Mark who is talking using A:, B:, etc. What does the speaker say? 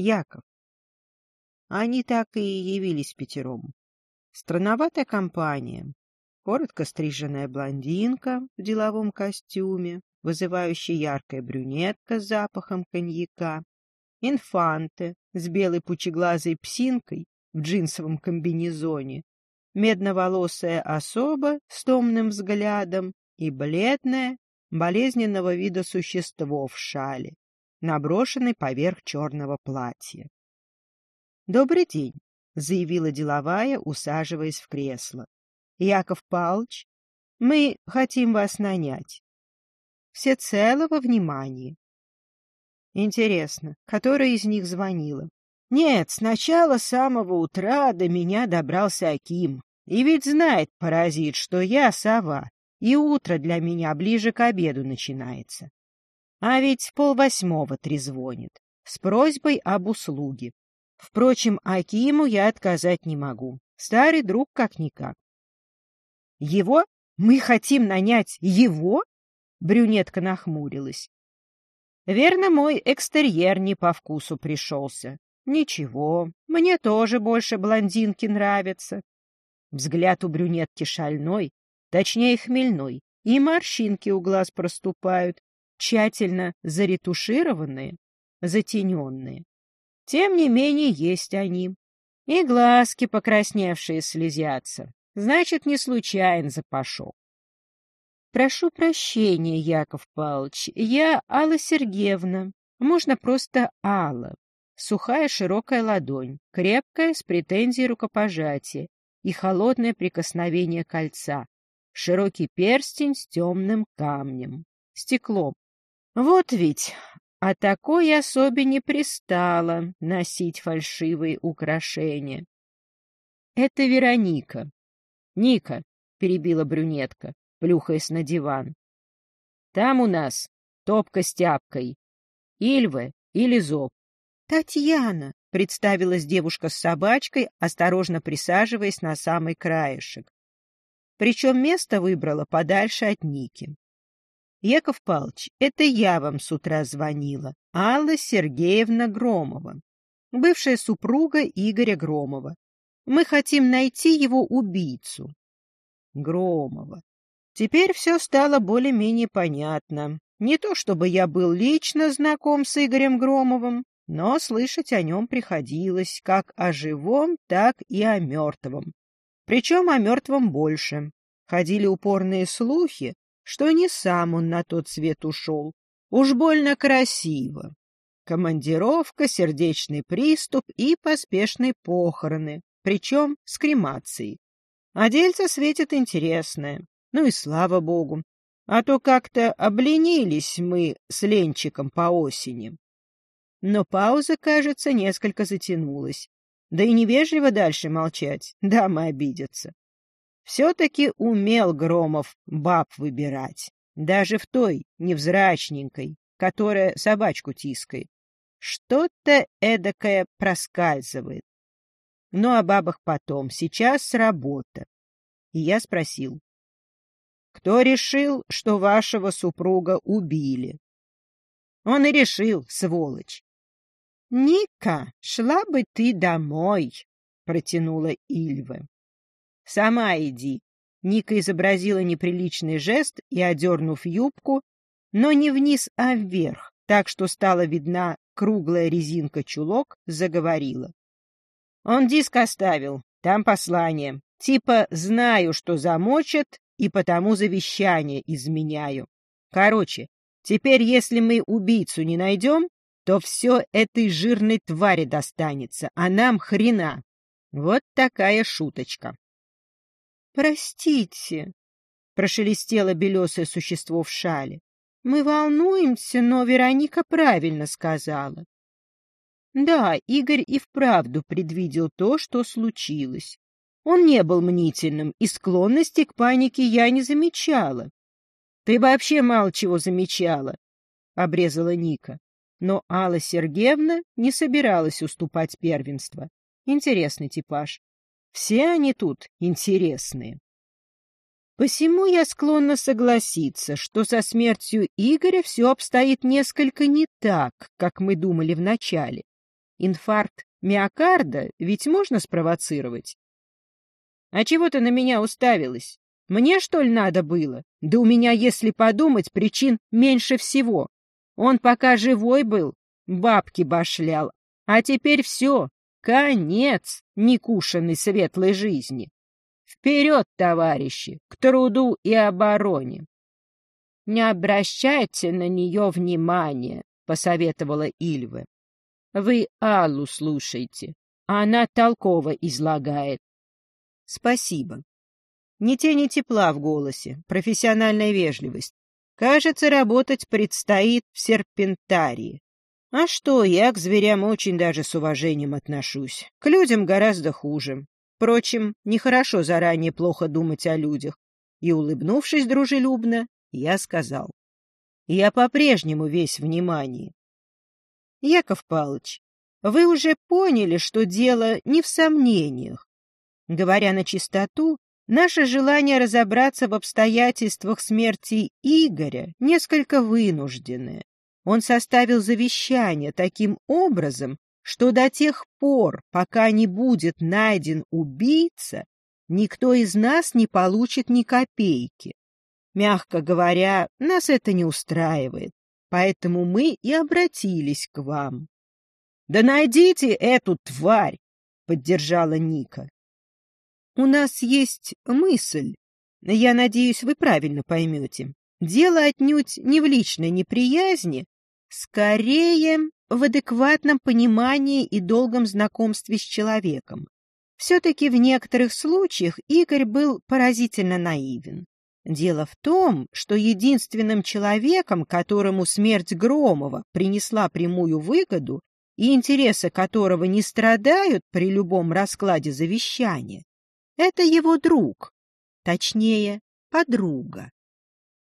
A: Яков. Они так и явились пятером. Странноватая компания. Коротко стриженная блондинка в деловом костюме, вызывающая яркая брюнетка с запахом коньяка, инфанты с белой пучеглазой псинкой в джинсовом комбинезоне, медноволосая особа с томным взглядом и бледное, болезненного вида существо в шале, наброшенной поверх черного платья. «Добрый день», — заявила деловая, усаживаясь в кресло. «Яков Павлович, мы хотим вас нанять. Всецелого внимания». Интересно, которая из них звонила? Нет, с самого утра до меня добрался Аким. И ведь знает, паразит, что я сова, и утро для меня ближе к обеду начинается. А ведь полвосьмого трезвонит, с просьбой об услуге. Впрочем, Акиму я отказать не могу. Старый друг как-никак. Его? Мы хотим нанять его? Брюнетка нахмурилась. Верно, мой экстерьер не по вкусу пришелся. Ничего, мне тоже больше блондинки нравятся. Взгляд у брюнетки шальной, точнее хмельной, и морщинки у глаз проступают, тщательно заретушированные, затененные. Тем не менее есть они. И глазки покрасневшие слезятся. Значит, не случайно запашок. Прошу прощения, Яков Павлович, я Алла Сергеевна. Можно просто Алла. Сухая широкая ладонь, крепкая, с претензией рукопожатия и холодное прикосновение кольца, широкий перстень с темным камнем, стеклом. Вот ведь, а такой особе не пристало носить фальшивые украшения. Это Вероника. Ника, перебила брюнетка, плюхаясь на диван. Там у нас топка с тяпкой. Ильва или зоб. Татьяна, представилась девушка с собачкой, осторожно присаживаясь на самый краешек. Причем место выбрала подальше от Ники. Яков Павлович, это я вам с утра звонила. Алла Сергеевна Громова, бывшая супруга Игоря Громова. Мы хотим найти его убийцу. Громова. Теперь все стало более-менее понятно. Не то чтобы я был лично знаком с Игорем Громовым, но слышать о нем приходилось как о живом, так и о мертвом. Причем о мертвом больше. Ходили упорные слухи, что не сам он на тот свет ушел. Уж больно красиво. Командировка, сердечный приступ и поспешные похороны, причем с кремацией. А дельце светит интересное. Ну и слава богу. А то как-то обленились мы с Ленчиком по осени. Но пауза, кажется, несколько затянулась. Да и невежливо дальше молчать, дамы обидятся. Все-таки умел Громов баб выбирать, даже в той невзрачненькой, которая собачку тискает. Что-то эдакое проскальзывает. Но о бабах потом, сейчас работа. И я спросил, кто решил, что вашего супруга убили? Он и решил, сволочь. — Ника, шла бы ты домой, — протянула Ильва. — Сама иди. Ника изобразила неприличный жест и, одернув юбку, но не вниз, а вверх, так что стала видна круглая резинка чулок, заговорила. Он диск оставил, там послание. Типа «знаю, что замочат, и потому завещание изменяю». Короче, теперь если мы убийцу не найдем, то все этой жирной твари достанется, а нам хрена. Вот такая шуточка. — Простите, — прошелестело белесое существо в шале. — Мы волнуемся, но Вероника правильно сказала. Да, Игорь и вправду предвидел то, что случилось. Он не был мнительным, и склонности к панике я не замечала. — Ты вообще мало чего замечала, — обрезала Ника. Но Алла Сергеевна не собиралась уступать первенство. Интересный типаж. Все они тут интересные. Посему я склонна согласиться, что со смертью Игоря все обстоит несколько не так, как мы думали вначале. Инфаркт миокарда ведь можно спровоцировать. А чего ты на меня уставилась? Мне, что ли, надо было? Да у меня, если подумать, причин меньше всего. Он пока живой был, бабки башлял, а теперь все, конец некушенной светлой жизни. Вперед, товарищи, к труду и обороне! — Не обращайте на нее внимания, — посоветовала Ильва. — Вы Аллу слушайте, она толково излагает. — Спасибо. Ни тени тепла в голосе, профессиональная вежливость. Кажется, работать предстоит в серпентарии. А что, я к зверям очень даже с уважением отношусь. К людям гораздо хуже. Впрочем, нехорошо заранее плохо думать о людях. И, улыбнувшись дружелюбно, я сказал. Я по-прежнему весь внимание. Яков Павлович, вы уже поняли, что дело не в сомнениях. Говоря на чистоту, наше желание разобраться в обстоятельствах смерти Игоря несколько вынужденное. Он составил завещание таким образом, что до тех пор, пока не будет найден убийца, никто из нас не получит ни копейки. Мягко говоря, нас это не устраивает, поэтому мы и обратились к вам. — Да найдите эту тварь! — поддержала Ника. — У нас есть мысль. Я надеюсь, вы правильно поймете. Дело отнюдь не в личной неприязни, скорее в адекватном понимании и долгом знакомстве с человеком. Все-таки в некоторых случаях Игорь был поразительно наивен. Дело в том, что единственным человеком, которому смерть Громова принесла прямую выгоду и интересы которого не страдают при любом раскладе завещания, это его друг, точнее, подруга.